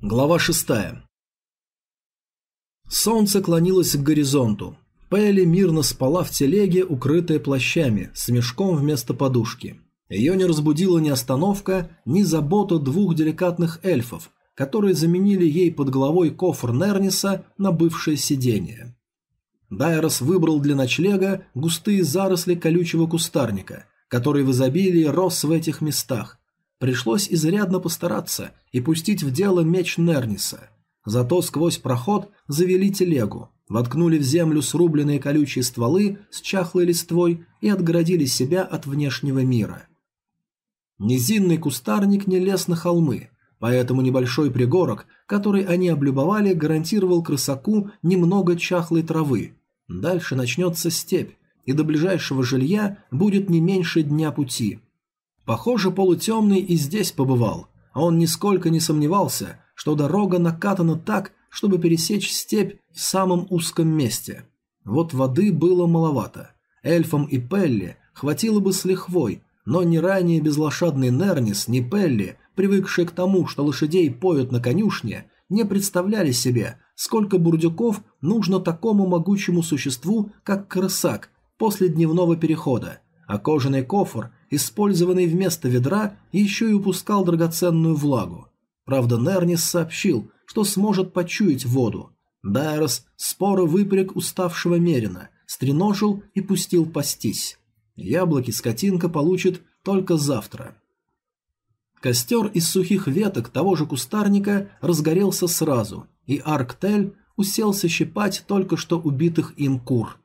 Глава 6. Солнце клонилось к горизонту. Пелли мирно спала в телеге, укрытая плащами, с мешком вместо подушки. Ее не разбудила ни остановка, ни забота двух деликатных эльфов, которые заменили ей под головой кофр Нерниса на бывшее сиденье. Дайрос выбрал для ночлега густые заросли колючего кустарника, который в изобилии рос в этих местах. Пришлось изрядно постараться и пустить в дело меч Нерниса. Зато сквозь проход завели телегу, воткнули в землю срубленные колючие стволы с чахлой листвой и отгородили себя от внешнего мира. Низинный кустарник не лез на холмы, поэтому небольшой пригорок, который они облюбовали, гарантировал крысаку немного чахлой травы. Дальше начнется степь, и до ближайшего жилья будет не меньше дня пути. Похоже, полутемный и здесь побывал, а он нисколько не сомневался, что дорога накатана так, чтобы пересечь степь в самом узком месте. Вот воды было маловато. Эльфам и Пелли хватило бы с лихвой, но ни ранее безлошадный Нернис, ни Пелли, привыкшие к тому, что лошадей поют на конюшне, не представляли себе, сколько бурдюков нужно такому могучему существу, как крысак, после дневного перехода, а кожаный кофр, использованный вместо ведра, еще и упускал драгоценную влагу. Правда, Нернис сообщил, что сможет почуять воду. Дайрос споро выпряг уставшего Мерина, стреножил и пустил пастись. Яблоки скотинка получит только завтра. Костер из сухих веток того же кустарника разгорелся сразу, и Арктель уселся щипать только что убитых им кур.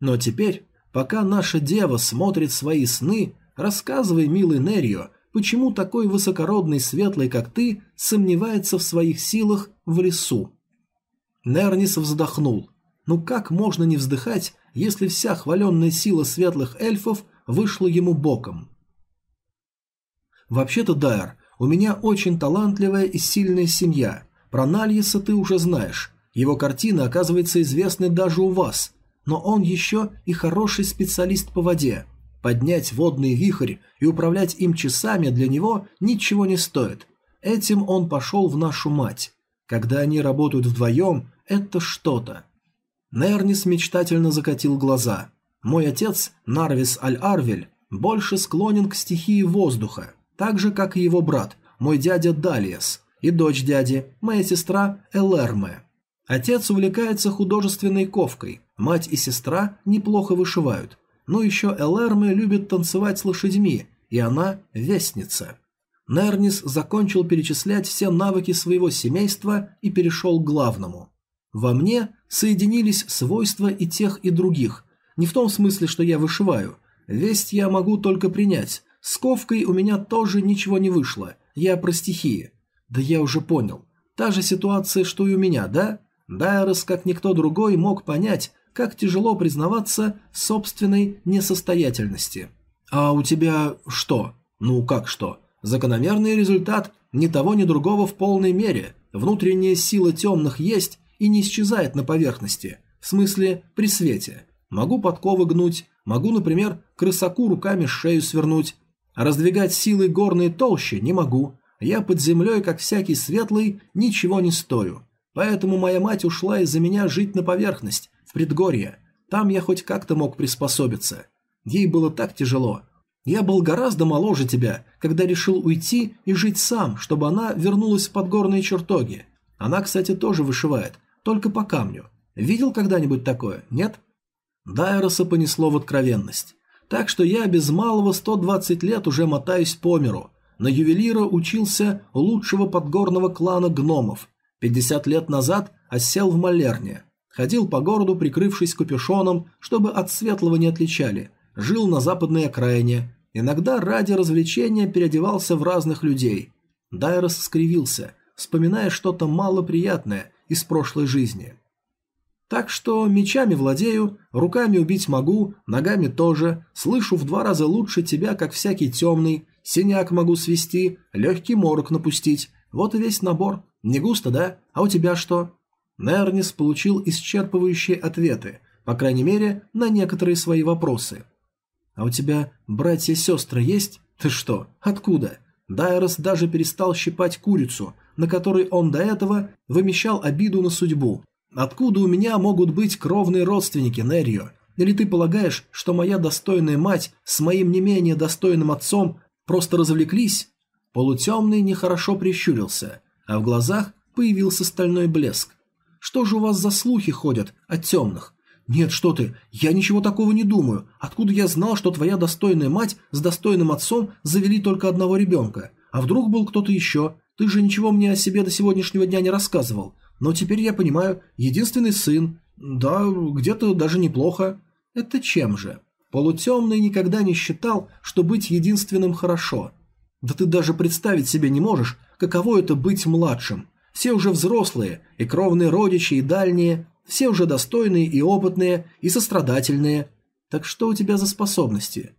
Но теперь, пока наша дева смотрит свои сны, рассказывай, милый Нерьо, почему такой высокородный светлый, как ты, сомневается в своих силах в лесу. Нернис вздохнул. Ну как можно не вздыхать, если вся хваленная сила светлых эльфов вышла ему боком? Вообще-то, Дайр, у меня очень талантливая и сильная семья. Про Нальеса ты уже знаешь. Его картины, оказывается, известны даже у вас. Но он еще и хороший специалист по воде. Поднять водный вихрь и управлять им часами для него ничего не стоит. Этим он пошел в нашу мать. Когда они работают вдвоем, это что-то. Нернис мечтательно закатил глаза. Мой отец, Нарвис Аль-Арвель, больше склонен к стихии воздуха так же, как и его брат, мой дядя Далиас, и дочь дяди, моя сестра Элэрме. Отец увлекается художественной ковкой, мать и сестра неплохо вышивают, но еще Элэрме любит танцевать с лошадьми, и она вестница. Нернис закончил перечислять все навыки своего семейства и перешел к главному. Во мне соединились свойства и тех, и других. Не в том смысле, что я вышиваю. Весть я могу только принять, с ковкой у меня тоже ничего не вышло. Я про стихии. Да я уже понял. Та же ситуация, что и у меня, да? Дайрос, как никто другой, мог понять, как тяжело признаваться собственной несостоятельности. А у тебя что? Ну как что? Закономерный результат ни того, ни другого в полной мере. Внутренняя сила темных есть и не исчезает на поверхности. В смысле, при свете. Могу подковы гнуть, могу, например, крысаку руками шею свернуть, Раздвигать силы горной толщи не могу. Я под землей, как всякий светлый, ничего не стою. Поэтому моя мать ушла из-за меня жить на поверхность, в предгорье. Там я хоть как-то мог приспособиться. Ей было так тяжело. Я был гораздо моложе тебя, когда решил уйти и жить сам, чтобы она вернулась в подгорные чертоги. Она, кстати, тоже вышивает, только по камню. Видел когда-нибудь такое, нет? Дайроса понесло в откровенность. Так что я без малого 120 лет уже мотаюсь по миру. На ювелира учился лучшего подгорного клана гномов. 50 лет назад осел в Малерне. Ходил по городу, прикрывшись капюшоном, чтобы от светлого не отличали. Жил на западной окраине. Иногда ради развлечения переодевался в разных людей. Дайрос скривился, вспоминая что-то малоприятное из прошлой жизни. Так что мечами владею, руками убить могу, ногами тоже, слышу в два раза лучше тебя, как всякий темный, синяк могу свести, легкий морок напустить. Вот и весь набор. Не густо, да? А у тебя что?» Нернис получил исчерпывающие ответы, по крайней мере, на некоторые свои вопросы. «А у тебя братья-сестры есть? Ты что? Откуда?» Дайрос даже перестал щипать курицу, на который он до этого вымещал обиду на судьбу. Откуда у меня могут быть кровные родственники, Неррио? Или ты полагаешь, что моя достойная мать с моим не менее достойным отцом просто развлеклись? Полутемный нехорошо прищурился, а в глазах появился стальной блеск. Что же у вас за слухи ходят от темных? Нет, что ты, я ничего такого не думаю. Откуда я знал, что твоя достойная мать с достойным отцом завели только одного ребенка? А вдруг был кто-то еще? Ты же ничего мне о себе до сегодняшнего дня не рассказывал. Но теперь я понимаю, единственный сын. Да, где-то даже неплохо. Это чем же? Полутемный никогда не считал, что быть единственным хорошо. Да ты даже представить себе не можешь, каково это быть младшим. Все уже взрослые, и кровные родичи, и дальние, все уже достойные и опытные, и сострадательные. Так что у тебя за способности?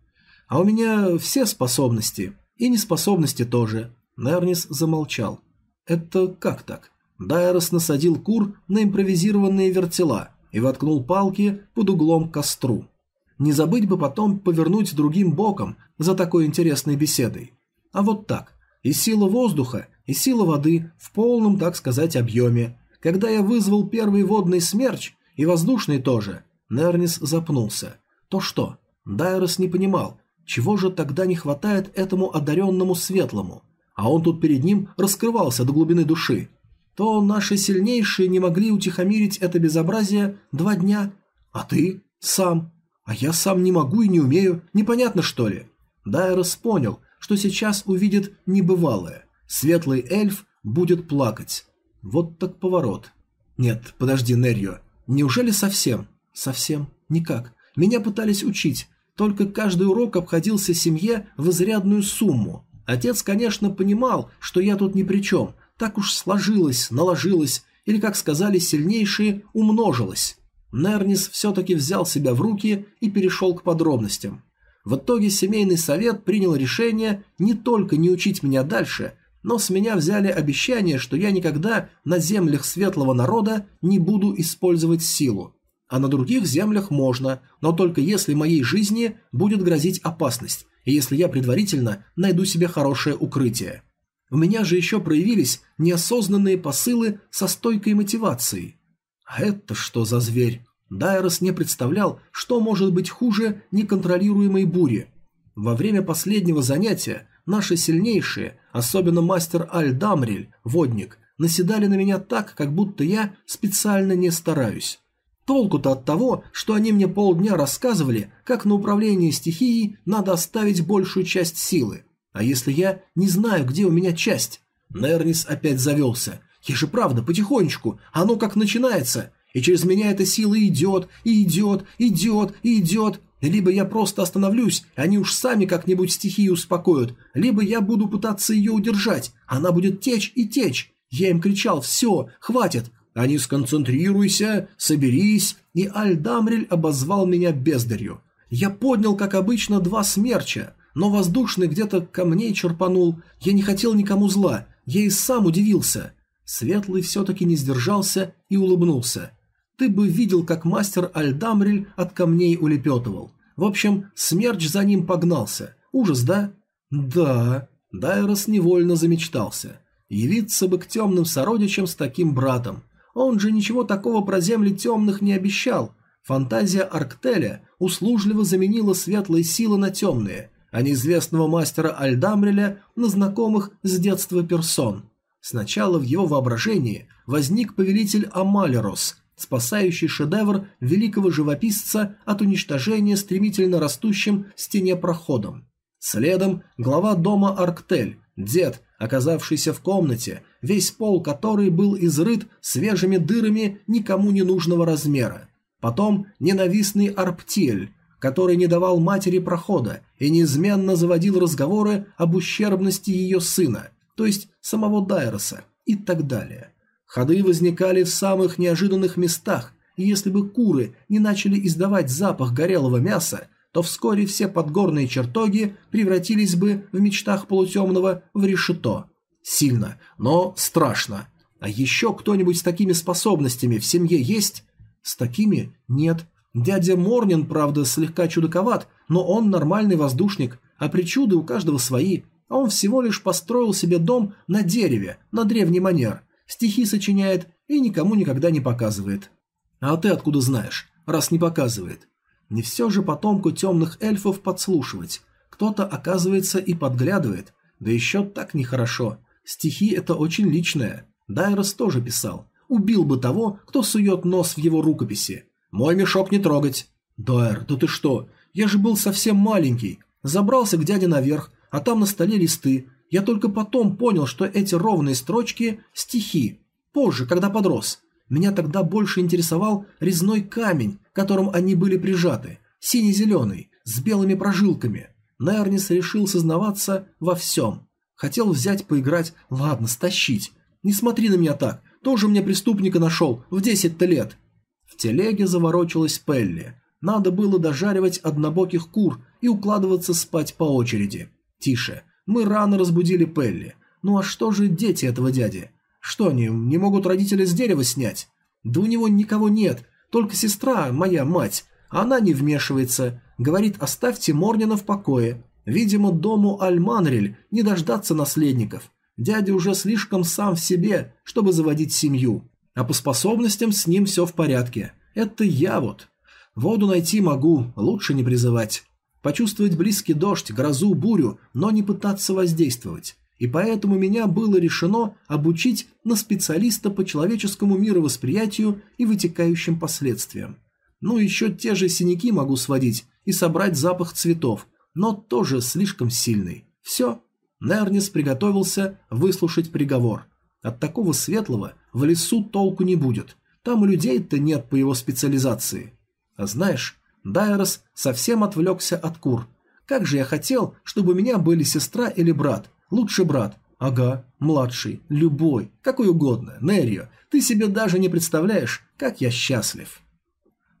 А у меня все способности, и неспособности тоже. Нернис замолчал. Это как так? Дайрос насадил кур на импровизированные вертела и воткнул палки под углом к костру. Не забыть бы потом повернуть другим боком за такой интересной беседой. А вот так. И сила воздуха, и сила воды в полном, так сказать, объеме. Когда я вызвал первый водный смерч, и воздушный тоже, Нернис запнулся. То что? Дайрос не понимал, чего же тогда не хватает этому одаренному светлому? А он тут перед ним раскрывался до глубины души. То наши сильнейшие не могли утихомирить это безобразие два дня. А ты? Сам. А я сам не могу и не умею. Непонятно, что ли? Дайрос понял, что сейчас увидит небывалое. Светлый эльф будет плакать. Вот так поворот. Нет, подожди, Нерьо. Неужели совсем? Совсем? Никак. Меня пытались учить. Только каждый урок обходился семье в изрядную сумму. Отец, конечно, понимал, что я тут ни при чем. Так уж сложилось, наложилось, или, как сказали сильнейшие, умножилось. Нернис все-таки взял себя в руки и перешел к подробностям. В итоге семейный совет принял решение не только не учить меня дальше, но с меня взяли обещание, что я никогда на землях светлого народа не буду использовать силу. А на других землях можно, но только если моей жизни будет грозить опасность, и если я предварительно найду себе хорошее укрытие. У меня же еще проявились неосознанные посылы со стойкой мотивацией. А это что за зверь? Дайрос не представлял, что может быть хуже неконтролируемой бури. Во время последнего занятия наши сильнейшие, особенно мастер Аль-Дамриль, водник, наседали на меня так, как будто я специально не стараюсь. Толку-то от того, что они мне полдня рассказывали, как на управление стихией надо оставить большую часть силы. А если я не знаю, где у меня часть? Нернис опять завелся. Я же правда, потихонечку, оно как начинается. И через меня эта сила идет, и идет, идет, и идет. Либо я просто остановлюсь, они уж сами как-нибудь стихию успокоят, либо я буду пытаться ее удержать, она будет течь и течь. Я им кричал «Все, хватит!» Они «Сконцентрируйся, соберись!» И Альдамрель обозвал меня бездарью. Я поднял, как обычно, два смерча, но воздушный где-то камней черпанул. Я не хотел никому зла, я и сам удивился. Светлый все-таки не сдержался и улыбнулся. Ты бы видел, как мастер Альдамриль от камней улепетывал. В общем, смерч за ним погнался. Ужас, да? Да. Дайрос невольно замечтался. Явиться бы к темным сородичам с таким братом. Он же ничего такого про земли темных не обещал. Фантазия Арктеля услужливо заменила светлые силы на темные, а неизвестного мастера Альдамриля на знакомых с детства персон. Сначала в его воображении возник повелитель Амалерос, спасающий шедевр великого живописца от уничтожения стремительно растущим стене проходом. Следом глава дома Арктель, дед, оказавшийся в комнате, весь пол которой был изрыт свежими дырами никому не нужного размера. Потом ненавистный Арптиль, который не давал матери прохода и неизменно заводил разговоры об ущербности ее сына, то есть самого Дайроса, и так далее. Ходы возникали в самых неожиданных местах, и если бы куры не начали издавать запах горелого мяса, то вскоре все подгорные чертоги превратились бы в мечтах полутемного в решето. Сильно, но страшно. А еще кто-нибудь с такими способностями в семье есть? С такими нет. Дядя Морнин, правда, слегка чудаковат, но он нормальный воздушник, а причуды у каждого свои. а он всего лишь построил себе дом на дереве, на древний манер, стихи сочиняет и никому никогда не показывает. А ты откуда знаешь, раз не показывает? Не все же потомку темных эльфов подслушивать. Кто-то, оказывается, и подглядывает, да еще так нехорошо. Стихи это очень личное. Дайрос тоже писал. Убил бы того, кто сует нос в его рукописи. Мой мешок не трогать. Дайр, да ты что? Я же был совсем маленький. Забрался к дяде наверх, а там на столе листы. Я только потом понял, что эти ровные строчки – стихи. Позже, когда подрос. Меня тогда больше интересовал резной камень, которым они были прижаты, синий-зеленый, с белыми прожилками. Нернис решил сознаваться во всем. Хотел взять поиграть, ладно, стащить. Не смотри на меня так, тоже мне преступника нашел, в десять-то лет. В телеге заворочилась Пелли. Надо было дожаривать однобоких кур и укладываться спать по очереди. Тише, мы рано разбудили Пелли. Ну а что же дети этого дяди? Что они, не могут родители с дерева снять? Да у него никого нет, только сестра, моя мать. Она не вмешивается, говорит оставьте Морнина в покое. Видимо, дому Альманрель не дождаться наследников. Дядя уже слишком сам в себе, чтобы заводить семью. А по способностям с ним все в порядке. Это я вот. Воду найти могу, лучше не призывать. Почувствовать близкий дождь, грозу, бурю, но не пытаться воздействовать. И поэтому меня было решено обучить на специалиста по человеческому мировосприятию и вытекающим последствиям. Ну, еще те же синяки могу сводить и собрать запах цветов, но тоже слишком сильный. Все. Нернис приготовился выслушать приговор. От такого светлого в лесу толку не будет. Там людей-то нет по его специализации. А знаешь, Дайрос совсем отвлекся от кур. Как же я хотел, чтобы у меня были сестра или брат. Лучше брат. Ага, младший, любой, какой угодно, Нерио. Ты себе даже не представляешь, как я счастлив.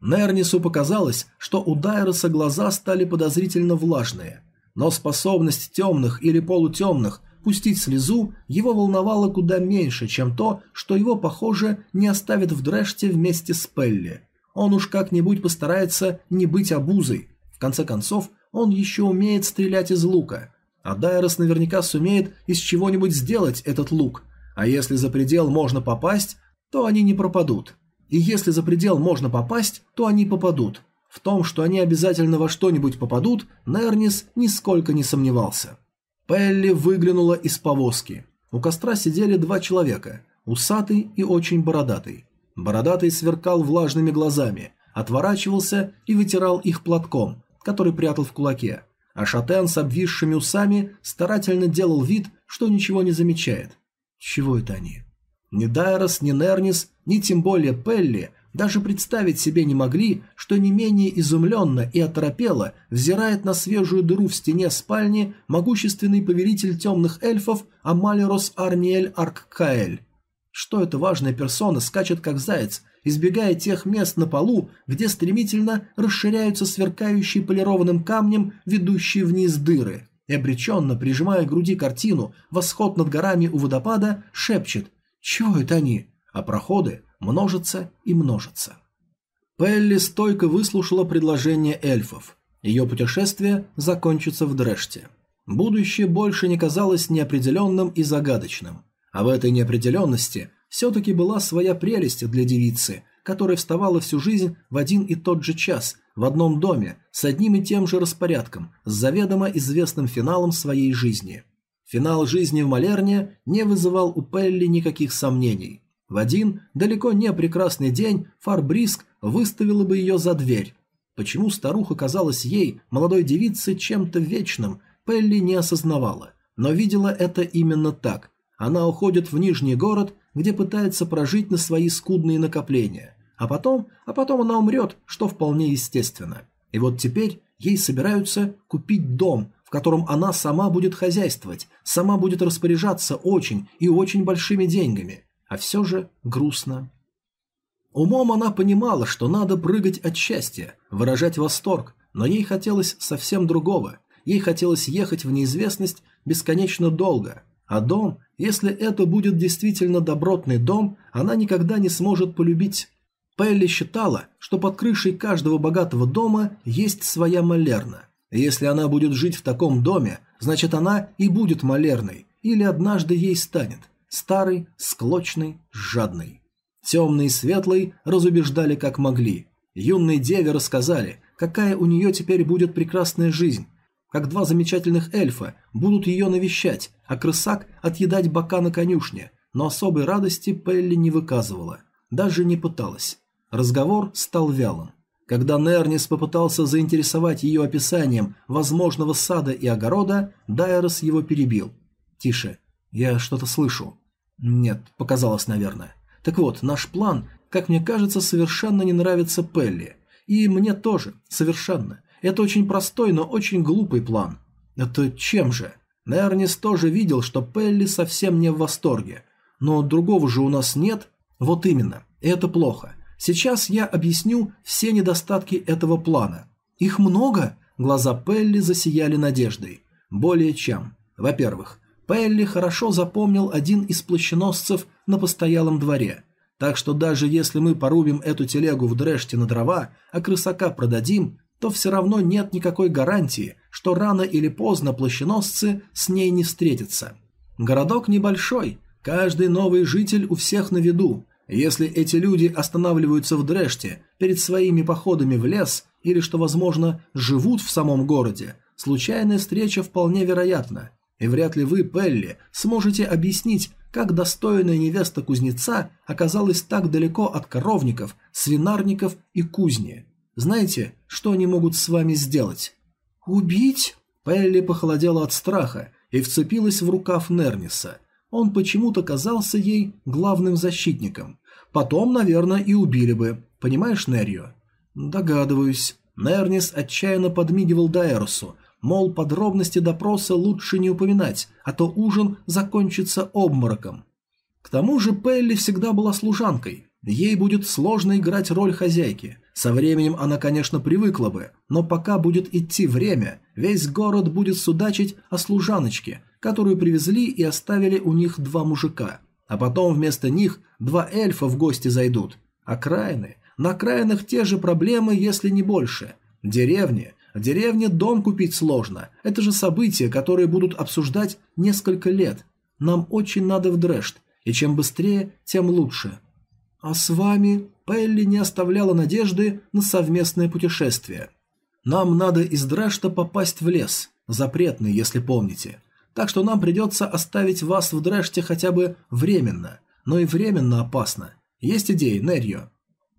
Нернису показалось, что у Дайроса глаза стали подозрительно влажные. Но способность темных или полутемных пустить слезу его волновало куда меньше, чем то, что его, похоже, не оставят в Дрэште вместе с Пелли. Он уж как-нибудь постарается не быть обузой. В конце концов, он еще умеет стрелять из лука. А Дайрос наверняка сумеет из чего-нибудь сделать этот лук. А если за предел можно попасть, то они не пропадут. И если за предел можно попасть, то они попадут. В том, что они обязательно во что-нибудь попадут, Нернис нисколько не сомневался. Пелли выглянула из повозки. У костра сидели два человека – усатый и очень бородатый. Бородатый сверкал влажными глазами, отворачивался и вытирал их платком, который прятал в кулаке. А Шатен с обвисшими усами старательно делал вид, что ничего не замечает. Чего это они? Ни Дайрос, ни Нернис, ни тем более Пелли даже представить себе не могли, что не менее изумленно и оторопело взирает на свежую дыру в стене спальни могущественный повелитель темных эльфов Амалерос Арниэль Арккаэль. Что эта важная персона скачет как заяц, избегая тех мест на полу, где стремительно расширяются сверкающие полированным камнем ведущие вниз дыры, и обреченно, прижимая к груди картину «Восход над горами у водопада», шепчет – чего это они? А проходы множатся и множатся. Пелли стойко выслушала предложение эльфов. Ее путешествие закончится в Дреште. Будущее больше не казалось неопределенным и загадочным. А в этой неопределенности все-таки была своя прелесть для девицы, которая вставала всю жизнь в один и тот же час, в одном доме, с одним и тем же распорядком, с заведомо известным финалом своей жизни – Финал жизни в Малерне не вызывал у Пелли никаких сомнений. В один, далеко не прекрасный день, Фарбриск выставила бы ее за дверь. Почему старуха казалась ей, молодой девице, чем-то вечным, Пелли не осознавала, но видела это именно так. Она уходит в Нижний город, где пытается прожить на свои скудные накопления, а потом, а потом она умрет, что вполне естественно. И вот теперь ей собираются купить дом, котором она сама будет хозяйствовать, сама будет распоряжаться очень и очень большими деньгами, а все же грустно. Умом она понимала, что надо прыгать от счастья, выражать восторг, но ей хотелось совсем другого. Ей хотелось ехать в неизвестность бесконечно долго, а дом, если это будет действительно добротный дом, она никогда не сможет полюбить. Пелли считала, что под крышей каждого богатого дома есть своя малерна – если она будет жить в таком доме, Значит, она и будет малерной, или однажды ей станет. Старый, склочный, жадный. Темный и светлый разубеждали как могли. Юные деве рассказали, какая у нее теперь будет прекрасная жизнь, как два замечательных эльфа будут ее навещать, а крысак отъедать бока на конюшне, но особой радости Пелли не выказывала, даже не пыталась. Разговор стал вялым. Когда Нернис попытался заинтересовать ее описанием возможного сада и огорода, Дайрос его перебил. «Тише, я что-то слышу». «Нет, показалось, наверное». Так вот, наш план, как мне кажется, совершенно не нравится Пелли. И мне тоже, совершенно. Это очень простой, но очень глупый план. Это чем же? Нернис тоже видел, что Пелли совсем не в восторге. Но другого же у нас нет. Вот именно. Это плохо. Сейчас я объясню все недостатки этого плана. Их много? Глаза Пелли засияли надеждой. Более чем. Во-первых, Пелли хорошо запомнил один из плащеносцев на постоялом дворе. Так что даже если мы порубим эту телегу в дреште на дрова, а крысака продадим, то все равно нет никакой гарантии, что рано или поздно плащеносцы с ней не встретятся. Городок небольшой, каждый новый житель у всех на виду. Если эти люди останавливаются в Дреште перед своими походами в лес или, что возможно, живут в самом городе, случайная встреча вполне вероятна. И вряд ли вы, Пелли, сможете объяснить, как достойная невеста кузнеца оказалась так далеко от коровников, свинарников и кузни. Знаете, что они могут с вами сделать? Убить? Пелли похолодела от страха и вцепилась в рукав Нерниса. Он почему-то казался ей главным защитником. Потом, наверное, и убили бы. Понимаешь, Неррио? Догадываюсь. Нернис отчаянно подмигивал Дайросу, Мол, подробности допроса лучше не упоминать, а то ужин закончится обмороком. К тому же Пелли всегда была служанкой. Ей будет сложно играть роль хозяйки. Со временем она, конечно, привыкла бы, но пока будет идти время, весь город будет судачить о служаночке, которую привезли и оставили у них два мужика. А потом вместо них два эльфа в гости зайдут. Окраины. На окраинах те же проблемы, если не больше. Деревни, в деревне дом купить сложно. Это же события, которые будут обсуждать несколько лет. Нам очень надо в Дрешт, и чем быстрее, тем лучше. А с вами Пелли не оставляла надежды на совместное путешествие. Нам надо из Дрешта попасть в лес, запретный, если помните. Так что нам придется оставить вас в Дреште хотя бы временно, но и временно опасно. Есть идеи, Нерьо?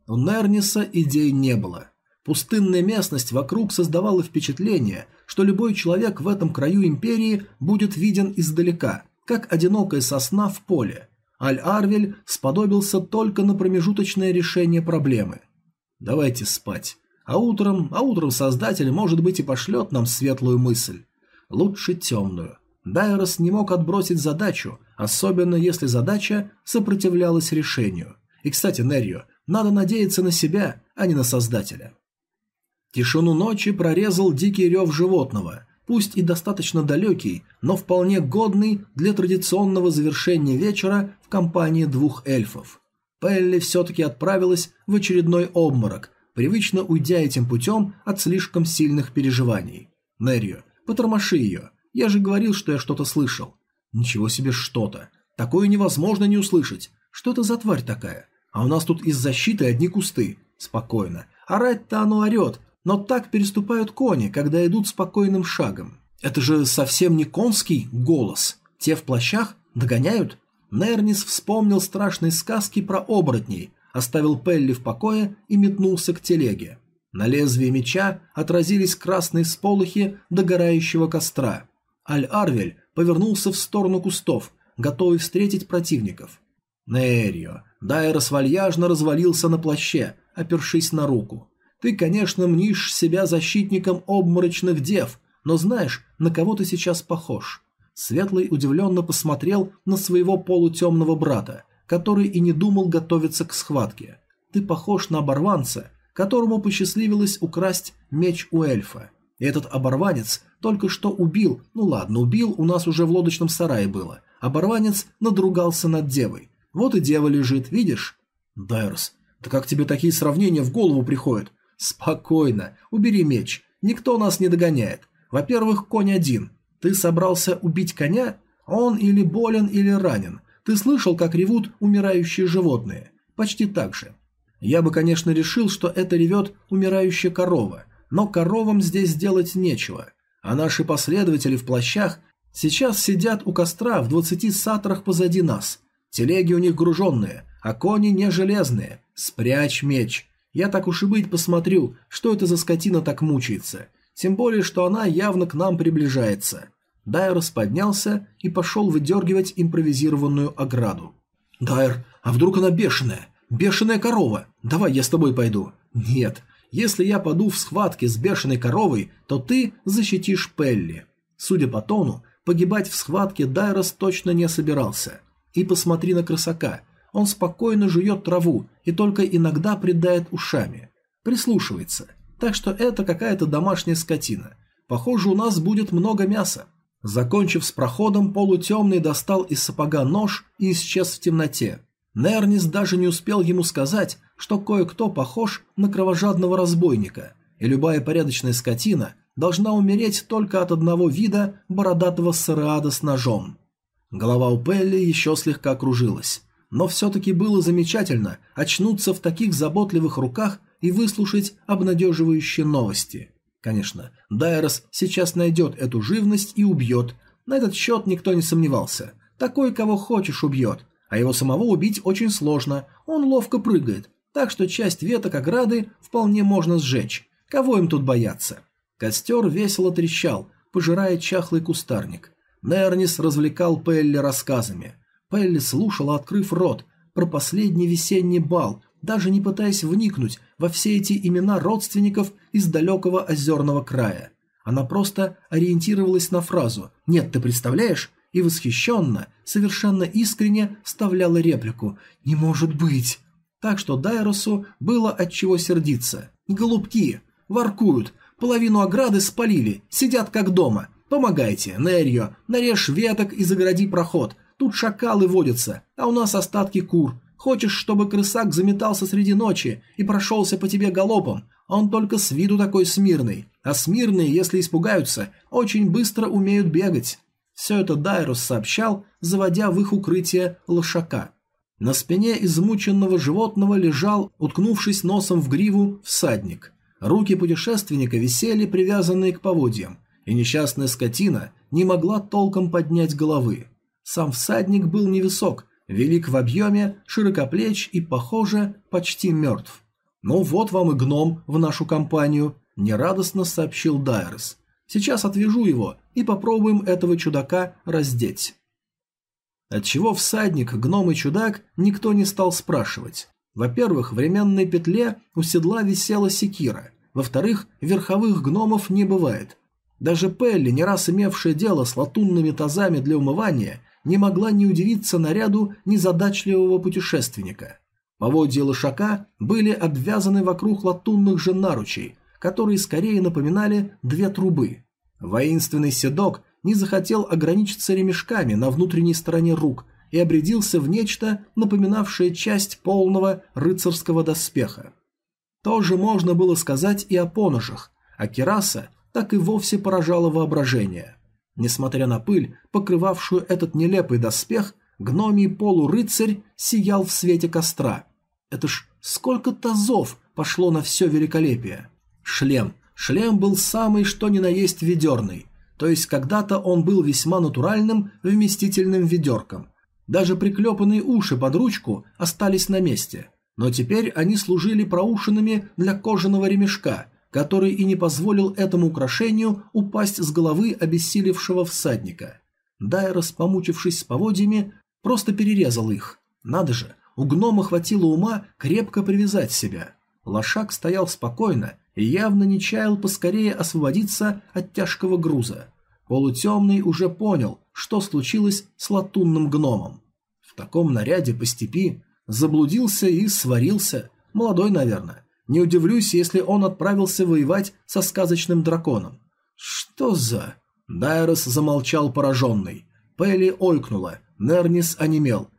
У Нерниса идей не было. Пустынная местность вокруг создавала впечатление, что любой человек в этом краю империи будет виден издалека, как одинокая сосна в поле. Аль-Арвель сподобился только на промежуточное решение проблемы. Давайте спать. А утром, а утром создатель, может быть, и пошлет нам светлую мысль. Лучше темную. Дайрос не мог отбросить задачу, особенно если задача сопротивлялась решению. И, кстати, Неррио, надо надеяться на себя, а не на создателя. Тишину ночи прорезал дикий рев животного, пусть и достаточно далекий, но вполне годный для традиционного завершения вечера в компании двух эльфов. Пелли все-таки отправилась в очередной обморок, привычно уйдя этим путем от слишком сильных переживаний. Неррио, потормоши ее. Я же говорил, что я что-то слышал. Ничего себе что-то. Такое невозможно не услышать. Что это за тварь такая? А у нас тут из защиты одни кусты. Спокойно. Орать-то оно орет, но так переступают кони, когда идут спокойным шагом. Это же совсем не конский голос. Те в плащах догоняют? Нернис вспомнил страшные сказки про оборотней, оставил Пелли в покое и метнулся к телеге. На лезвие меча отразились красные сполохи догорающего костра. Аль-Арвель повернулся в сторону кустов, готовый встретить противников. Нерио. Дайрос вальяжно развалился на плаще, опершись на руку. Ты, конечно, мнишь себя защитником обморочных дев, но знаешь, на кого ты сейчас похож?» Светлый удивленно посмотрел на своего полутемного брата, который и не думал готовиться к схватке. «Ты похож на оборванца, которому посчастливилось украсть меч у эльфа. И этот оборванец только что убил, ну ладно, убил, у нас уже в лодочном сарае было. Оборванец надругался над девой. Вот и дева лежит, видишь?» «Дайрос, да как тебе такие сравнения в голову приходят? «Спокойно. Убери меч. Никто нас не догоняет. Во-первых, конь один. Ты собрался убить коня? Он или болен, или ранен. Ты слышал, как ревут умирающие животные? Почти так же. Я бы, конечно, решил, что это ревет умирающая корова, но коровам здесь сделать нечего. А наши последователи в плащах сейчас сидят у костра в двадцати сатрах позади нас. Телеги у них груженные, а кони не железные. Спрячь меч. Я так уж и быть посмотрю, что это за скотина так мучается. Тем более, что она явно к нам приближается. Дайрос поднялся и пошел выдергивать импровизированную ограду. «Дайр, а вдруг она бешеная? Бешеная корова! Давай я с тобой пойду!» «Нет, если я паду в схватке с бешеной коровой, то ты защитишь Пелли». Судя по тону, погибать в схватке Дайрос точно не собирался. И посмотри на красака. Он спокойно жует траву и только иногда придает ушами. Прислушивается. Так что это какая-то домашняя скотина. Похоже, у нас будет много мяса. Закончив с проходом, полутемный достал из сапога нож и исчез в темноте. Нернис даже не успел ему сказать, что кое-кто похож на кровожадного разбойника, и любая порядочная скотина должна умереть только от одного вида бородатого сыраада с ножом. Голова у Пелли еще слегка кружилась, но все-таки было замечательно очнуться в таких заботливых руках и выслушать обнадеживающие новости. Конечно, Дайрос сейчас найдет эту живность и убьет. На этот счет никто не сомневался. Такой, кого хочешь, убьет. А его самого убить очень сложно. Он ловко прыгает. Так что часть веток ограды вполне можно сжечь. Кого им тут бояться? Костер весело трещал, пожирая чахлый кустарник. Нернис развлекал Пелли рассказами. Пелли слушала, открыв рот, про последний весенний бал, даже не пытаясь вникнуть во все эти имена родственников из далекого озерного края. Она просто ориентировалась на фразу «Нет, ты представляешь?» и восхищенно, совершенно искренне вставляла реплику «Не может быть!». Так что Дайросу было от чего сердиться. Голубки! Воркуют! Половину ограды спалили, сидят как дома. Помогайте, Нерьо, нарежь веток и загороди проход. Тут шакалы водятся, а у нас остатки кур. Хочешь, чтобы крысак заметался среди ночи и прошелся по тебе галопом? Он только с виду такой смирный. А смирные, если испугаются, очень быстро умеют бегать. Все это Дайрус сообщал, заводя в их укрытие лошака. На спине измученного животного лежал, уткнувшись носом в гриву, всадник. Руки путешественника висели, привязанные к поводьям, и несчастная скотина не могла толком поднять головы. Сам всадник был невысок, велик в объеме, широкоплеч и, похоже, почти мертв. «Ну вот вам и гном в нашу компанию», – нерадостно сообщил Дайрес. «Сейчас отвяжу его и попробуем этого чудака раздеть». Отчего всадник, гном и чудак никто не стал спрашивать. Во-первых, в временной петле у седла висела секира. Во-вторых, верховых гномов не бывает. Даже Пелли, не раз имевшая дело с латунными тазами для умывания, не могла не удивиться наряду незадачливого путешественника. Поводья лошака были обвязаны вокруг латунных же наручей, которые скорее напоминали две трубы. Воинственный седок не захотел ограничиться ремешками на внутренней стороне рук и обрядился в нечто, напоминавшее часть полного рыцарского доспеха. То же можно было сказать и о поножах, а кераса так и вовсе поражала воображение – Несмотря на пыль, покрывавшую этот нелепый доспех, гномий полурыцарь сиял в свете костра. Это ж сколько тазов пошло на все великолепие. Шлем. Шлем был самый что ни на есть ведерный. То есть когда-то он был весьма натуральным, вместительным ведерком. Даже приклепанные уши под ручку остались на месте. Но теперь они служили проушинами для кожаного ремешка, который и не позволил этому украшению упасть с головы обессилевшего всадника. Дайрос, помучившись с поводьями, просто перерезал их. Надо же, у гнома хватило ума крепко привязать себя. Лошак стоял спокойно и явно не чаял поскорее освободиться от тяжкого груза. Полутемный уже понял, что случилось с латунным гномом. В таком наряде по степи заблудился и сварился, молодой, наверное. Не удивлюсь, если он отправился воевать со сказочным драконом. Что за... Дайрос замолчал пораженный. Пелли ойкнула. Нернис онемел.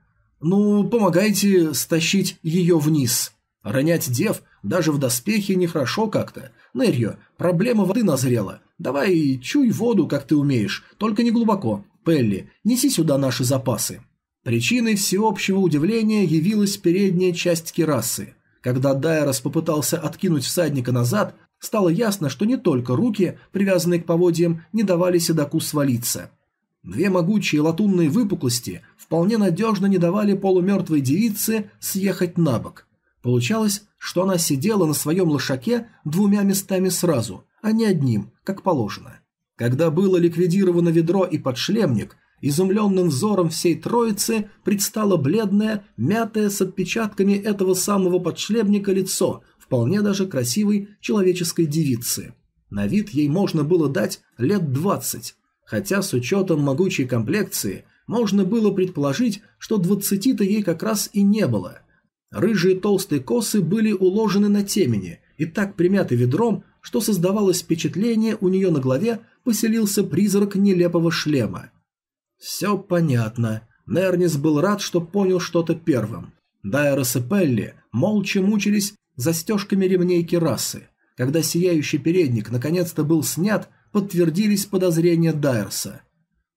«Ну, помогайте стащить ее вниз. Ронять дев даже в доспехе нехорошо как-то. Нерьо, проблема воды назрела. давай чуй воду, как ты умеешь, только не глубоко. Пелли, неси сюда наши запасы». Причиной всеобщего удивления явилась передняя часть кирасы. Когда Дайрос попытался откинуть всадника назад, стало ясно, что не только руки, привязанные к поводьям, не давали седаку свалиться. Две могучие латунные выпуклости вполне надежно не давали полумертвой девице съехать на бок. Получалось, что она сидела на своем лошаке двумя местами сразу, а не одним, как положено. Когда было ликвидировано ведро и подшлемник, изумленным взором всей троицы предстало бледное, мятое с отпечатками этого самого подшлемника лицо, вполне даже красивой человеческой девицы. На вид ей можно было дать лет двадцать, хотя с учетом могучей комплекции можно было предположить, что двадцати-то ей как раз и не было. Рыжие толстые косы были уложены на темени и так примяты ведром, что создавалось впечатление, у нее на голове поселился призрак нелепого шлема. Все понятно. Нернис был рад, что понял что-то первым. Дайрос и Пелли молча мучились застежками ремней керасы. Когда сияющий передник наконец-то был снят, подтвердились подозрения Дайерса.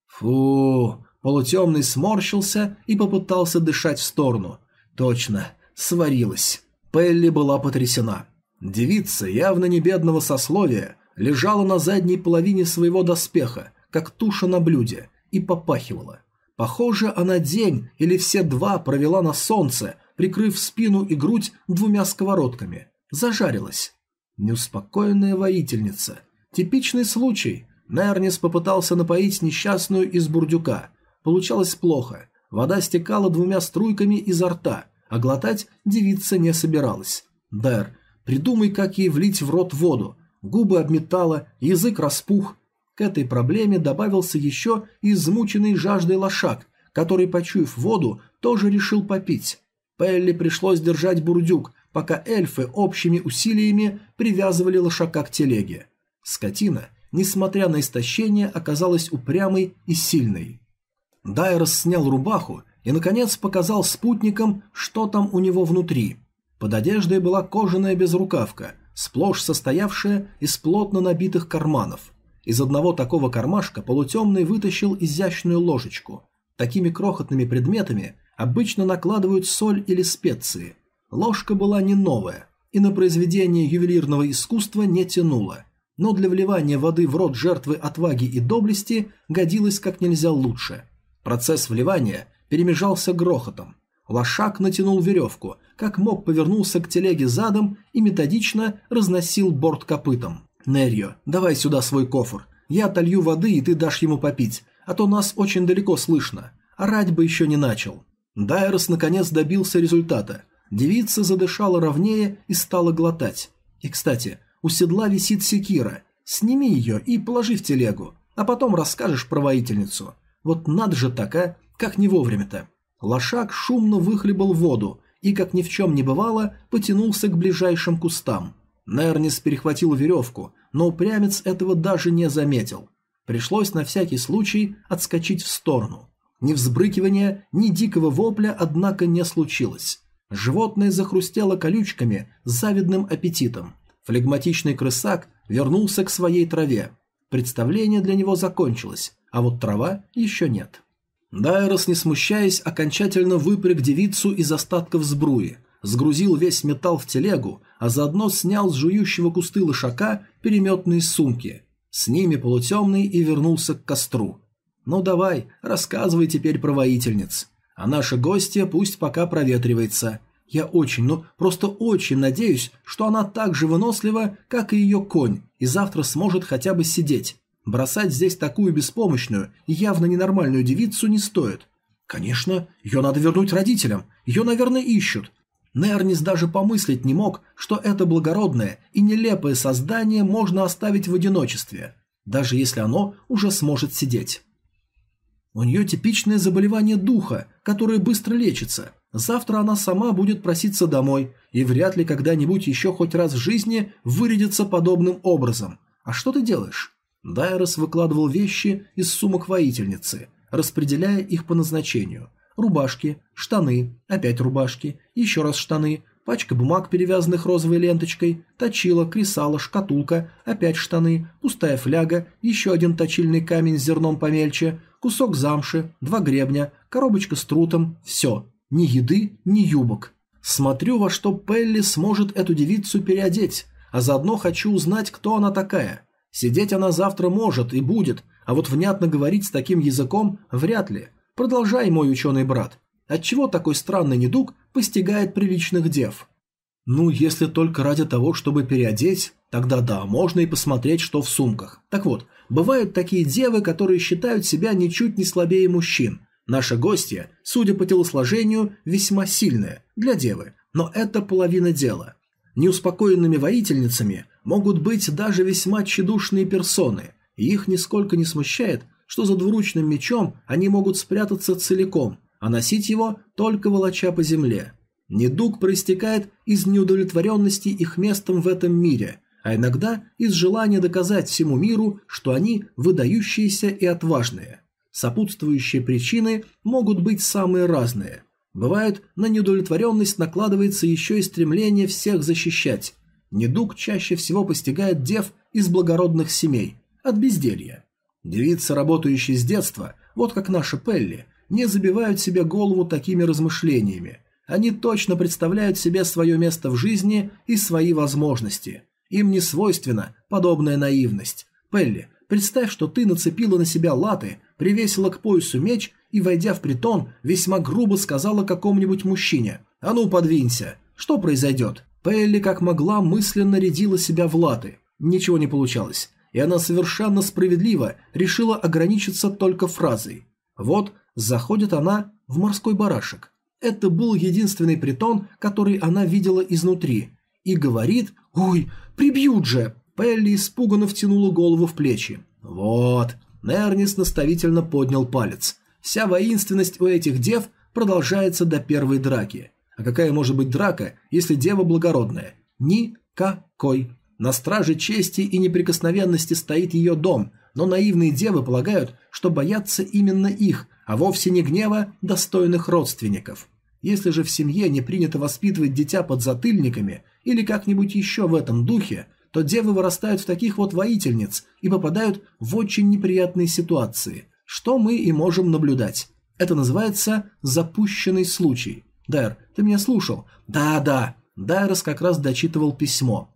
Фу, полутемный сморщился и попытался дышать в сторону. Точно, сварилась. Пелли была потрясена. Девица, явно не бедного сословия, лежала на задней половине своего доспеха, как туша на блюде, и попахивала. Похоже, она день или все два провела на солнце, прикрыв спину и грудь двумя сковородками. Зажарилась. Неуспокоенная воительница. Типичный случай. Нернис попытался напоить несчастную из бурдюка. Получалось плохо. Вода стекала двумя струйками изо рта, а глотать девица не собиралась. Дэр, придумай, как ей влить в рот воду. Губы обметала, язык распух. К этой проблеме добавился еще измученный жаждой лошак, который, почуяв воду, тоже решил попить. Пелли пришлось держать бурдюк, пока эльфы общими усилиями привязывали лошака к телеге. Скотина, несмотря на истощение, оказалась упрямой и сильной. Дайрос снял рубаху и, наконец, показал спутникам, что там у него внутри. Под одеждой была кожаная безрукавка, сплошь состоявшая из плотно набитых карманов. Из одного такого кармашка полутемный вытащил изящную ложечку. Такими крохотными предметами обычно накладывают соль или специи. Ложка была не новая и на произведение ювелирного искусства не тянула но для вливания воды в рот жертвы отваги и доблести годилось как нельзя лучше. Процесс вливания перемежался грохотом. Лошак натянул веревку, как мог повернулся к телеге задом и методично разносил борт копытом. «Нерьо, давай сюда свой кофр. Я отолью воды, и ты дашь ему попить, а то нас очень далеко слышно. Орать бы еще не начал». Дайрос наконец добился результата. Девица задышала ровнее и стала глотать. И, кстати, у седла висит секира. Сними ее и положи в телегу, а потом расскажешь про воительницу. Вот надо же так, а? Как не вовремя-то. Лошак шумно выхлебал воду и, как ни в чем не бывало, потянулся к ближайшим кустам. Нернис перехватил веревку, но упрямец этого даже не заметил. Пришлось на всякий случай отскочить в сторону. Ни взбрыкивания, ни дикого вопля, однако, не случилось. Животное захрустело колючками с завидным аппетитом. Флегматичный крысак вернулся к своей траве. Представление для него закончилось, а вот трава еще нет. Дайрос, не смущаясь, окончательно выпряг девицу из остатков сбруи, сгрузил весь металл в телегу, а заодно снял с жующего кусты лошака переметные сумки. С ними полутемный и вернулся к костру. «Ну давай, рассказывай теперь про воительниц. А наша гостья пусть пока проветривается. Я очень, ну просто очень надеюсь, что она так же вынослива, как и ее конь, и завтра сможет хотя бы сидеть. Бросать здесь такую беспомощную и явно ненормальную девицу не стоит. Конечно, ее надо вернуть родителям, ее, наверное, ищут. Нернис даже помыслить не мог, что это благородное и нелепое создание можно оставить в одиночестве, даже если оно уже сможет сидеть. У нее типичное заболевание духа, которое быстро лечится – Завтра она сама будет проситься домой и вряд ли когда-нибудь еще хоть раз в жизни вырядится подобным образом. А что ты делаешь? Дайрос выкладывал вещи из сумок воительницы, распределяя их по назначению. Рубашки, штаны, опять рубашки, еще раз штаны, пачка бумаг, перевязанных розовой ленточкой, точила, кресало, шкатулка, опять штаны, пустая фляга, еще один точильный камень с зерном помельче, кусок замши, два гребня, коробочка с трутом, все. Ни еды, ни юбок. Смотрю, во что Пелли сможет эту девицу переодеть, а заодно хочу узнать, кто она такая. Сидеть она завтра может и будет, а вот внятно говорить с таким языком вряд ли. Продолжай, мой ученый брат. Отчего такой странный недуг постигает приличных дев? Ну, если только ради того, чтобы переодеть, тогда да, можно и посмотреть, что в сумках. Так вот, бывают такие девы, которые считают себя ничуть не слабее мужчин. Наша гостья, судя по телосложению, весьма сильная для девы, но это половина дела. Неуспокоенными воительницами могут быть даже весьма тщедушные персоны, и их нисколько не смущает, что за двуручным мечом они могут спрятаться целиком, а носить его только волоча по земле. Недуг проистекает из неудовлетворенности их местом в этом мире, а иногда из желания доказать всему миру, что они выдающиеся и отважные. Сопутствующие причины могут быть самые разные. Бывает, на неудовлетворенность накладывается еще и стремление всех защищать. Недуг чаще всего постигает дев из благородных семей, от безделья. Девицы, работающие с детства, вот как наша Пелли, не забивают себе голову такими размышлениями. Они точно представляют себе свое место в жизни и свои возможности. Им не свойственна подобная наивность. Пелли, представь, что ты нацепила на себя латы, привесила к поясу меч и, войдя в притон, весьма грубо сказала какому-нибудь мужчине «А ну, подвинься!» Что произойдет? Пелли как могла мысленно рядила себя в латы. Ничего не получалось и она совершенно справедливо решила ограничиться только фразой. Вот заходит она в морской барашек. Это был единственный притон, который она видела изнутри. И говорит «Ой, прибьют же!» Пелли испуганно втянула голову в плечи. «Вот!» Нернис наставительно поднял палец. «Вся воинственность у этих дев продолжается до первой драки. А какая может быть драка, если дева благородная? Никакой. На страже чести и неприкосновенности стоит ее дом, но наивные девы полагают, что боятся именно их, а вовсе не гнева достойных родственников. Если же в семье не принято воспитывать дитя под затыльниками или как-нибудь еще в этом духе, то девы вырастают в таких вот воительниц и попадают в очень неприятные ситуации, что мы и можем наблюдать. Это называется запущенный случай. Дайр, ты меня слушал? Да-да. Дайрос как раз дочитывал письмо.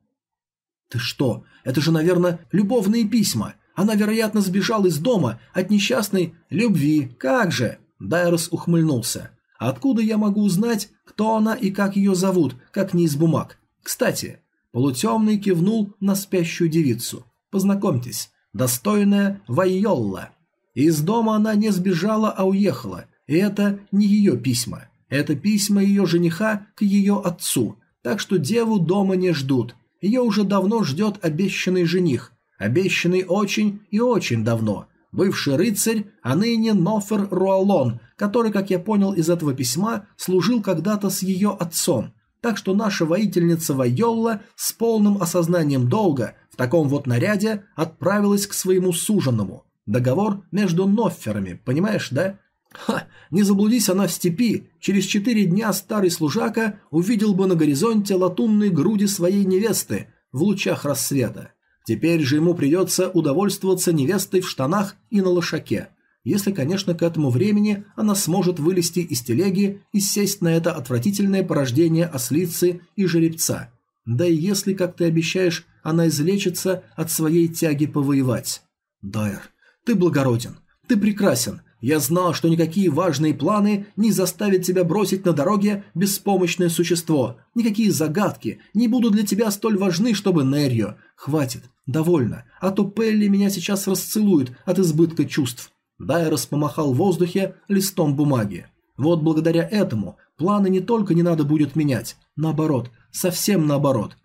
«Ты что? Это же, наверное, любовные письма. Она, вероятно, сбежала из дома от несчастной любви. Как же?» Дайрос ухмыльнулся. «Откуда я могу узнать, кто она и как ее зовут, как не из бумаг? Кстати...» Полутемный кивнул на спящую девицу. «Познакомьтесь, достойная Вайолла. Из дома она не сбежала, а уехала, и это не ее письма. Это письма ее жениха к ее отцу, так что деву дома не ждут, ее уже давно ждет обещанный жених, обещанный очень и очень давно, бывший рыцарь, а ныне Нофер Руалон, который, как я понял из этого письма, служил когда-то с ее отцом. Так что наша воительница Вайолла с полным осознанием долга в таком вот наряде отправилась к своему суженому. Договор между Нофферами, понимаешь, да? Ха, не заблудись она в степи, через четыре дня старый служака увидел бы на горизонте латунные груди своей невесты в лучах рассвета. Теперь же ему придется удовольствоваться невестой в штанах и на лошаке, если, конечно, к этому времени она сможет вылезти из телеги и сесть на это отвратительное порождение ослицы и жеребца. Да и если, как ты обещаешь, она излечится от своей тяги повоевать. Дайр, ты благороден, ты прекрасен, я знал, что никакие важные планы не заставят тебя бросить на дороге беспомощное существо. Никакие загадки не будут для тебя столь важны, чтобы Нерьо. Хватит, довольно, а то Пелли меня сейчас расцелует от избытка чувств. Дайрос помахал в воздухе листом бумаги. Вот благодаря этому планы не только не надо будет менять, наоборот, совсем наоборот.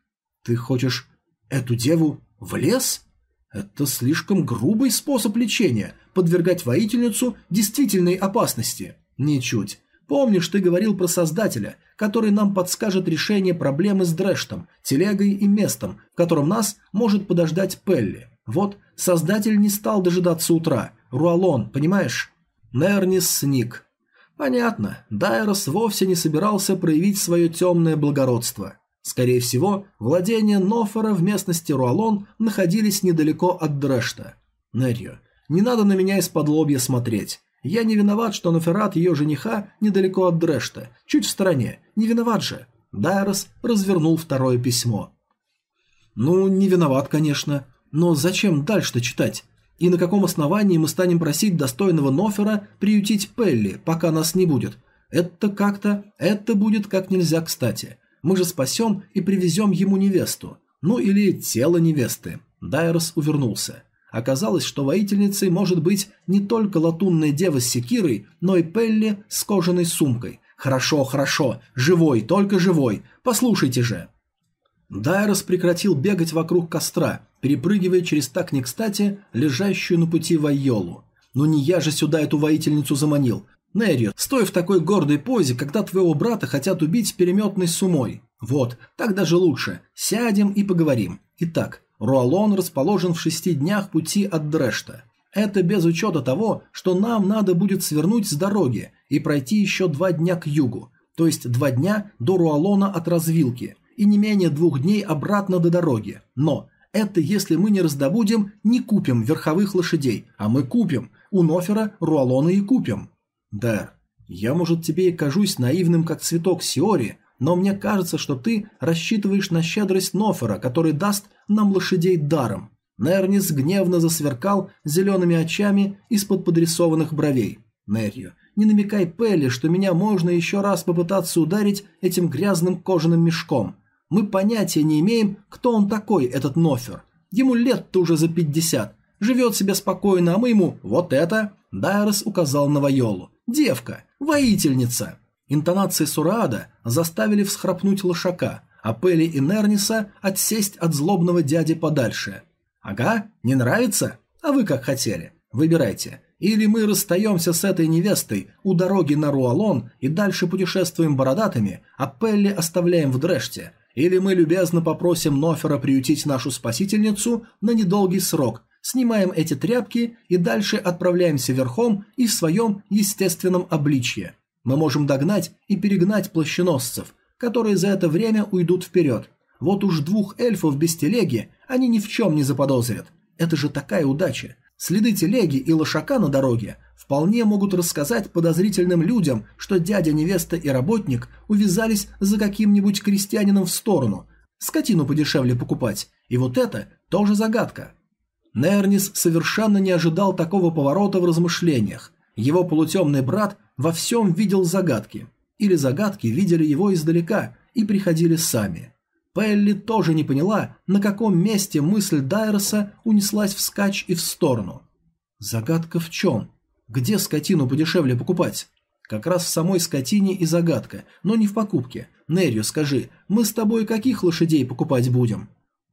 Ты хочешь эту деву в лес? Это слишком грубый способ лечения – подвергать воительницу действительной опасности. Ничуть. Помнишь, ты говорил про Создателя, который нам подскажет решение проблемы с Дрэштом, телегой и местом, в котором нас может подождать Пелли. Вот, Создатель не стал дожидаться утра. Руалон, понимаешь? Нернис сник. Понятно, Дайрос вовсе не собирался проявить свое темное благородство. Скорее всего, владения Нофора в местности Руалон находились недалеко от Дрэшта. Нерью, не надо на меня из-под лобья смотреть. Я не виноват, что Ноферат ее жениха недалеко от Дрэшта, чуть в стороне. Не виноват же. Дайрос развернул второе письмо. Ну, не виноват, конечно. Но зачем дальше-то читать? И на каком основании мы станем просить достойного Нофера приютить Пелли, пока нас не будет? Это как-то... Это будет как нельзя кстати. Мы же спасем и привезем ему невесту. Ну или тело невесты. Дайрос увернулся. Оказалось, что воительницей может быть не только латунная дева с секирой, но и Пелли с кожаной сумкой. Хорошо, хорошо, живой, только живой. Послушайте же. Дайрос прекратил бегать вокруг костра, перепрыгивая через так не кстати лежащую на пути Вайолу. «Ну не я же сюда эту воительницу заманил. Неррио, стой в такой гордой позе, когда твоего брата хотят убить переметной сумой. Вот, так даже лучше. Сядем и поговорим. Итак, Руалон расположен в шести днях пути от Дрешта. Это без учета того, что нам надо будет свернуть с дороги и пройти еще два дня к югу, то есть два дня до Руалона от развилки – и не менее двух дней обратно до дороги. Но это если мы не раздобудем, не купим верховых лошадей, а мы купим. У Нофера Руалона и купим. Да, я, может, тебе и кажусь наивным, как цветок Сиори, но мне кажется, что ты рассчитываешь на щедрость Нофера, который даст нам лошадей даром. Нернис гневно засверкал зелеными очами из-под подрисованных бровей. Нерью, не намекай Пелли, что меня можно еще раз попытаться ударить этим грязным кожаным мешком. Мы понятия не имеем, кто он такой, этот Нофер. Ему лет-то уже за пятьдесят. Живет себе спокойно, а мы ему «вот это». Дайрос указал на Вайолу. «Девка, воительница». Интонации Сураада заставили всхрапнуть лошака, а Пели и Нерниса отсесть от злобного дяди подальше. «Ага, не нравится? А вы как хотели. Выбирайте. Или мы расстаемся с этой невестой у дороги на Руалон и дальше путешествуем бородатыми, а Пелли оставляем в Дреште, или мы любезно попросим Нофера приютить нашу спасительницу на недолгий срок, снимаем эти тряпки и дальше отправляемся верхом и в своем естественном обличье. Мы можем догнать и перегнать плащеносцев, которые за это время уйдут вперед. Вот уж двух эльфов без телеги они ни в чем не заподозрят. Это же такая удача. Следы телеги и лошака на дороге вполне могут рассказать подозрительным людям, что дядя, невеста и работник увязались за каким-нибудь крестьянином в сторону, скотину подешевле покупать, и вот это тоже загадка. Нернис совершенно не ожидал такого поворота в размышлениях. Его полутемный брат во всем видел загадки. Или загадки видели его издалека и приходили сами. Пелли тоже не поняла, на каком месте мысль Дайроса унеслась вскачь и в сторону. Загадка в чем? Где скотину подешевле покупать? Как раз в самой скотине и загадка, но не в покупке. Нерью, скажи, мы с тобой каких лошадей покупать будем?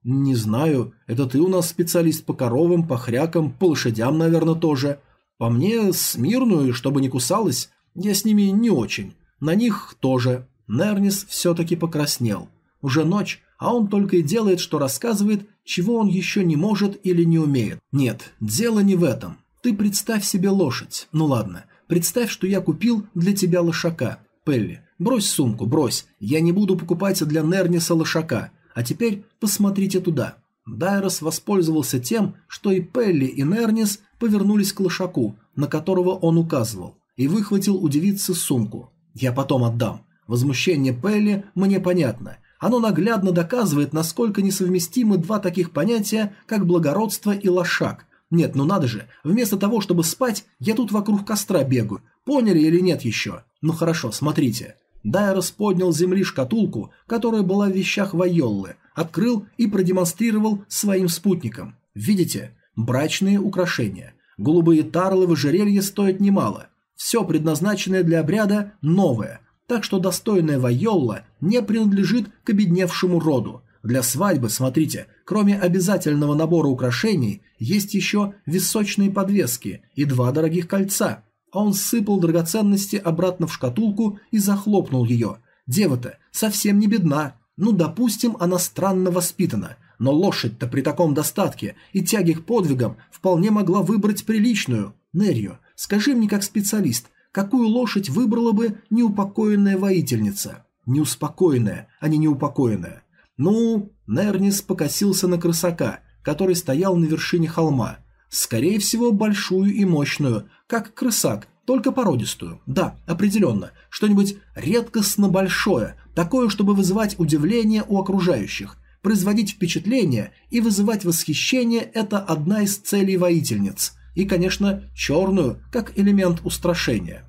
Не знаю, это ты у нас специалист по коровам, по хрякам, по лошадям, наверное, тоже. По мне, смирную, чтобы не кусалась, я с ними не очень. На них тоже. Нернис все-таки покраснел. Уже ночь, а он только и делает, что рассказывает, чего он еще не может или не умеет. Нет, дело не в этом. Ты представь себе лошадь. Ну ладно, представь, что я купил для тебя лошака. Пелли, брось сумку, брось. Я не буду покупать для Нерниса лошака. А теперь посмотрите туда. Дайрос воспользовался тем, что и Пелли, и Нернис повернулись к лошаку, на которого он указывал, и выхватил у девицы сумку. Я потом отдам. Возмущение Пелли мне понятно. Оно наглядно доказывает, насколько несовместимы два таких понятия, как благородство и лошак. Нет, ну надо же, вместо того, чтобы спать, я тут вокруг костра бегаю. Поняли или нет еще? Ну хорошо, смотрите. Дайрос поднял с земли шкатулку, которая была в вещах Вайоллы, открыл и продемонстрировал своим спутникам. Видите? Брачные украшения. Голубые тарлы в ожерелье стоят немало. Все предназначенное для обряда новое, так что достойная Вайолла не принадлежит к обедневшему роду. Для свадьбы, смотрите, кроме обязательного набора украшений, есть еще височные подвески и два дорогих кольца. А он сыпал драгоценности обратно в шкатулку и захлопнул ее. Дева-то совсем не бедна. Ну, допустим, она странно воспитана, но лошадь-то при таком достатке и тяге к подвигам вполне могла выбрать приличную. Нерью, скажи мне как специалист, какую лошадь выбрала бы неупокоенная воительница. Неуспокоенная, а не неупокоенная. Ну, Нернис покосился на крысака, который стоял на вершине холма. Скорее всего, большую и мощную, как крысак, только породистую. Да, определенно. Что-нибудь редкостно большое, такое, чтобы вызывать удивление у окружающих. Производить впечатление и вызывать восхищение – это одна из целей воительниц. И, конечно, черную, как элемент устрашения.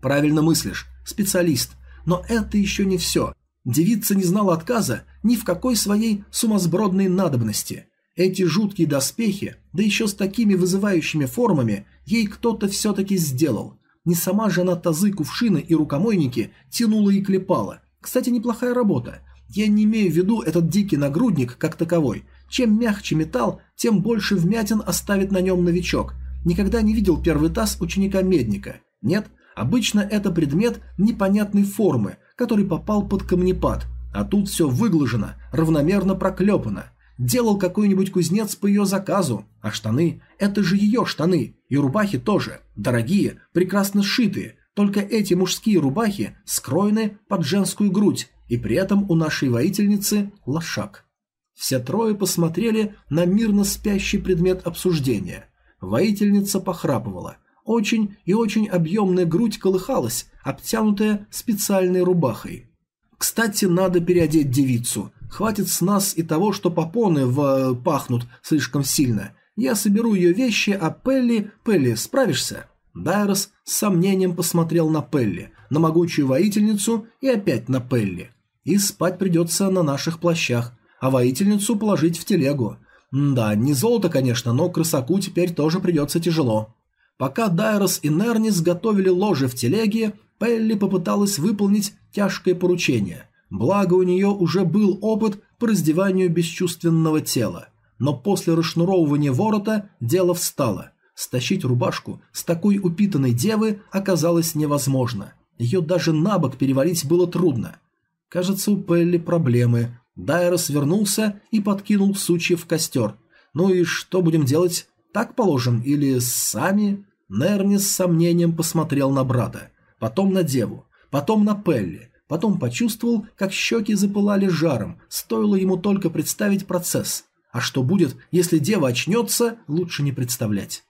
Правильно мыслишь, специалист. Но это еще не все. Девица не знала отказа ни в какой своей сумасбродной надобности. Эти жуткие доспехи, да еще с такими вызывающими формами, ей кто-то все-таки сделал. Не сама же она тазы, кувшины и рукомойники тянула и клепала. Кстати, неплохая работа. Я не имею в виду этот дикий нагрудник как таковой. Чем мягче металл, тем больше вмятин оставит на нем новичок. Никогда не видел первый таз ученика Медника. Нет, обычно это предмет непонятной формы, который попал под камнепад, а тут все выглажено, равномерно проклепано. Делал какой-нибудь кузнец по ее заказу, а штаны – это же ее штаны, и рубахи тоже, дорогие, прекрасно сшитые, только эти мужские рубахи скроены под женскую грудь, и при этом у нашей воительницы лошак. Все трое посмотрели на мирно спящий предмет обсуждения. Воительница похрапывала. Очень и очень объемная грудь колыхалась, обтянутая специальной рубахой. Кстати, надо переодеть девицу. Хватит с нас и того, что попоны в... Э, пахнут слишком сильно. Я соберу ее вещи, а Пелли... Пелли, справишься?» Дайрос с сомнением посмотрел на Пелли, на могучую воительницу и опять на Пелли. И спать придется на наших плащах, а воительницу положить в телегу. да, не золото, конечно, но крысаку теперь тоже придется тяжело. Пока Дайрос и Нернис готовили ложе в телеге, Пелли попыталась выполнить тяжкое поручение. Благо у нее уже был опыт по раздеванию бесчувственного тела. Но после расшнуровывания ворота дело встало. Стащить рубашку с такой упитанной девы оказалось невозможно. Ее даже на бок перевалить было трудно. Кажется, у Пелли проблемы. Дайрос вернулся и подкинул сучьев в костер. Ну и что будем делать? Так положим или сами? Нерни с сомнением посмотрел на брата, потом на деву, потом на Пелли, потом почувствовал, как щеки запылали жаром, стоило ему только представить процесс. А что будет, если дева очнется, лучше не представлять.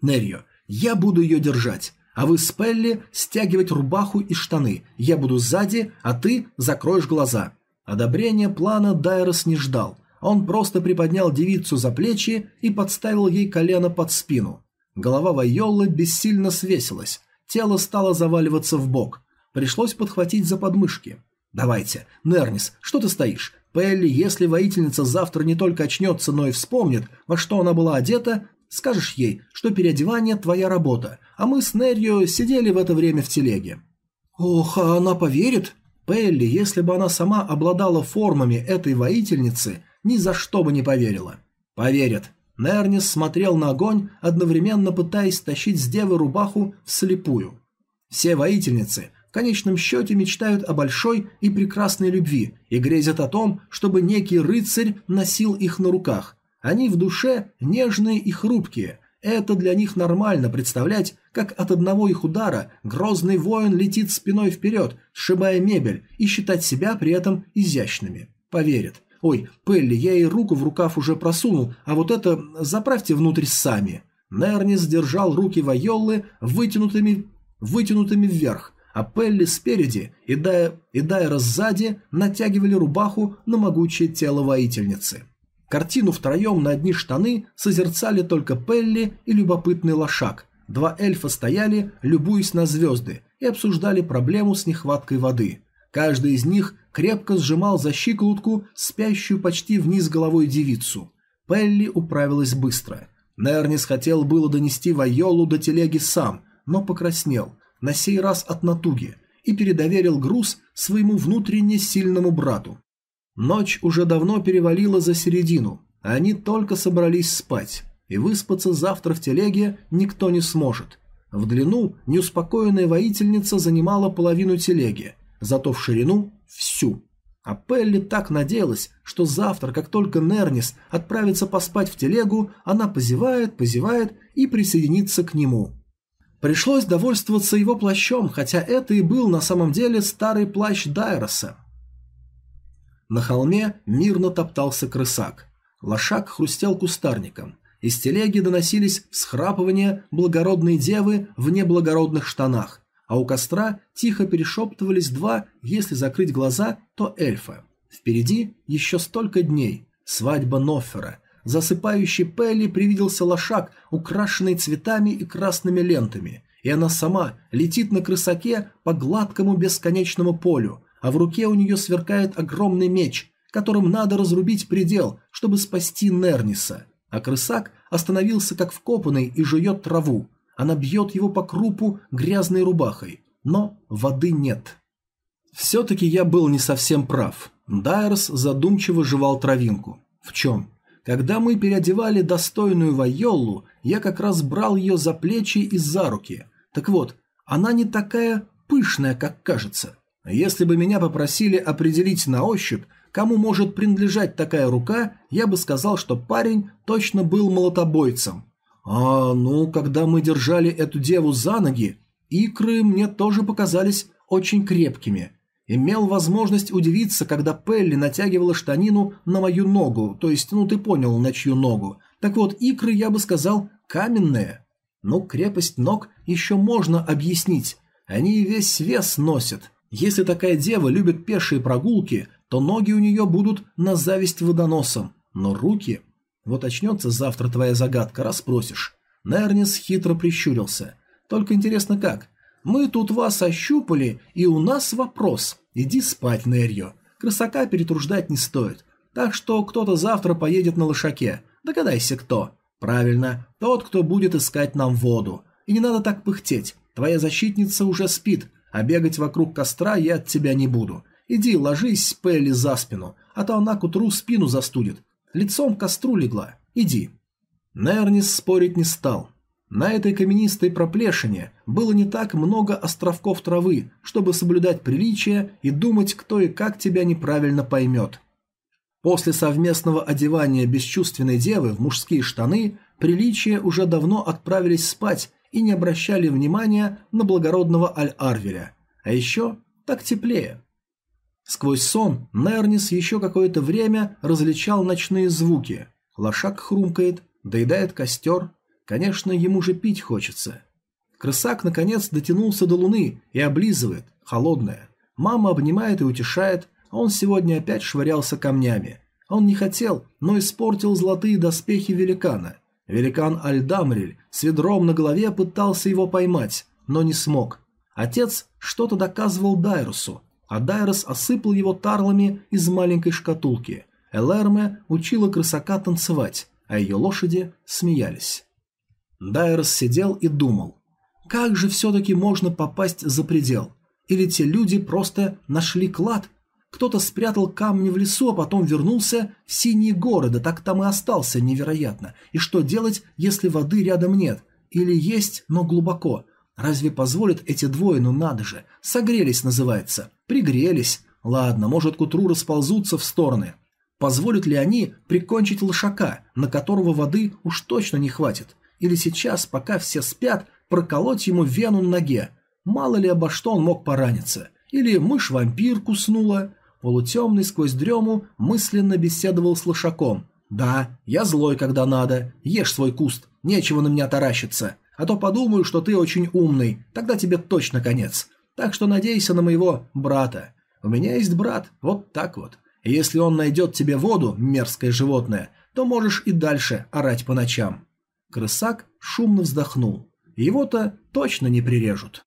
Нерьо, я буду ее держать. А вы с Пелли стягивать рубаху и штаны. Я буду сзади, а ты закроешь глаза. Одобрения плана Дайрос не ждал. Он просто приподнял девицу за плечи и подставил ей колено под спину. Голова Вайоллы бессильно свесилась. Тело стало заваливаться в бок. Пришлось подхватить за подмышки. «Давайте, Нернис, что ты стоишь? Пелли, если воительница завтра не только очнется, но и вспомнит, во что она была одета, Скажешь ей, что переодевание – твоя работа, а мы с Нерью сидели в это время в телеге». «Ох, а она поверит?» Пелли, если бы она сама обладала формами этой воительницы, ни за что бы не поверила. «Поверит». Нернис смотрел на огонь, одновременно пытаясь тащить с девы рубаху вслепую. Все воительницы конечном счете мечтают о большой и прекрасной любви и грезят о том, чтобы некий рыцарь носил их на руках, они в душе нежные и хрупкие. Это для них нормально представлять, как от одного их удара грозный воин летит спиной вперед, сшибая мебель, и считать себя при этом изящными. Поверят. Ой, Пелли, я ей руку в рукав уже просунул, а вот это заправьте внутрь сами. Нернис держал руки Вайоллы вытянутыми, вытянутыми вверх, а Пелли спереди и Дайра, и Дайра сзади натягивали рубаху на могучее тело воительницы. Картину втроем на одни штаны созерцали только Пелли и любопытный лошак. Два эльфа стояли, любуясь на звезды, и обсуждали проблему с нехваткой воды. Каждый из них крепко сжимал за щиколотку спящую почти вниз головой девицу. Пелли управилась быстро. Нернис хотел было донести Вайолу до телеги сам, но покраснел, на сей раз от натуги, и передоверил груз своему внутренне сильному брату. Ночь уже давно перевалила за середину, а они только собрались спать, и выспаться завтра в телеге никто не сможет. В длину неуспокоенная воительница занимала половину телеги, зато в ширину – всю. А Пелли так надеялась, что завтра, как только Нернис отправится поспать в телегу, она позевает, позевает и присоединится к нему. Пришлось довольствоваться его плащом, хотя это и был на самом деле старый плащ Дайроса. На холме мирно топтался крысак. Лошак хрустел кустарником. Из телеги доносились всхрапывания благородной девы в неблагородных штанах, а у костра тихо перешептывались два, если закрыть глаза, то эльфа. Впереди еще столько дней. Свадьба Ноффера. Засыпающий Пелли привиделся лошак, украшенный цветами и красными лентами, и она сама летит на крысаке по гладкому бесконечному полю, а в руке у нее сверкает огромный меч, которым надо разрубить предел, чтобы спасти Нерниса. А крысак остановился как вкопанный и жует траву. Она бьет его по крупу грязной рубахой, но воды нет. Все-таки я был не совсем прав. Дайерс задумчиво жевал травинку. В чем? Когда мы переодевали достойную Вайоллу, я как раз брал ее за плечи и за руки. Так вот, она не такая пышная, как кажется. Если бы меня попросили определить на ощупь, кому может принадлежать такая рука, я бы сказал, что парень точно был молотобойцем. А, ну, когда мы держали эту деву за ноги, икры мне тоже показались очень крепкими. Имел возможность удивиться, когда Пелли натягивала штанину на мою ногу, то есть, ну ты понял, на чью ногу. Так вот, икры, я бы сказал, каменные. Ну, крепость ног еще можно объяснить. Они весь вес носят. Если такая дева любит пешие прогулки, то ноги у нее будут на зависть водоносом. Но руки... Вот очнется завтра твоя загадка, расспросишь. Нернис хитро прищурился. Только интересно как? Мы тут вас ощупали, и у нас вопрос. Иди спать, Нерьо. Крысака перетруждать не стоит. Так что кто-то завтра поедет на лошаке. Догадайся, кто. Правильно, тот, кто будет искать нам воду. И не надо так пыхтеть. Твоя защитница уже спит, а бегать вокруг костра я от тебя не буду. Иди, ложись Пелли за спину, а то она к утру спину застудит. Лицом к костру легла. Иди. Нернис спорить не стал. На этой каменистой проплешине было не так много островков травы, чтобы соблюдать приличие и думать, кто и как тебя неправильно поймет. После совместного одевания бесчувственной девы в мужские штаны приличия уже давно отправились спать и не обращали внимания на благородного Аль-Арвеля. А еще так теплее. Сквозь сон Нернис еще какое-то время различал ночные звуки. Лошак хрумкает, доедает костер, Конечно, ему же пить хочется. Крысак, наконец, дотянулся до луны и облизывает, холодная. Мама обнимает и утешает, а он сегодня опять швырялся камнями. Он не хотел, но испортил золотые доспехи великана. Великан Альдамриль с ведром на голове пытался его поймать, но не смог. Отец что-то доказывал Дайрусу, а Дайрус осыпал его тарлами из маленькой шкатулки. Элэрме учила крысака танцевать, а ее лошади смеялись. Дайрос сидел и думал, как же все-таки можно попасть за предел? Или те люди просто нашли клад? Кто-то спрятал камни в лесу, а потом вернулся в синие горы, да так там и остался, невероятно. И что делать, если воды рядом нет? Или есть, но глубоко? Разве позволят эти двое, ну надо же, согрелись называется, пригрелись. Ладно, может к утру расползутся в стороны. Позволят ли они прикончить лошака, на которого воды уж точно не хватит? или сейчас, пока все спят, проколоть ему вену на ноге. Мало ли обо что он мог пораниться. Или мышь-вампир куснула. Полутемный сквозь дрему мысленно беседовал с лошаком. «Да, я злой, когда надо. Ешь свой куст, нечего на меня таращиться. А то подумаю, что ты очень умный, тогда тебе точно конец. Так что надейся на моего брата. У меня есть брат, вот так вот. Если он найдет тебе воду, мерзкое животное, то можешь и дальше орать по ночам». Крысак шумно вздохнул. Его-то точно не прирежут.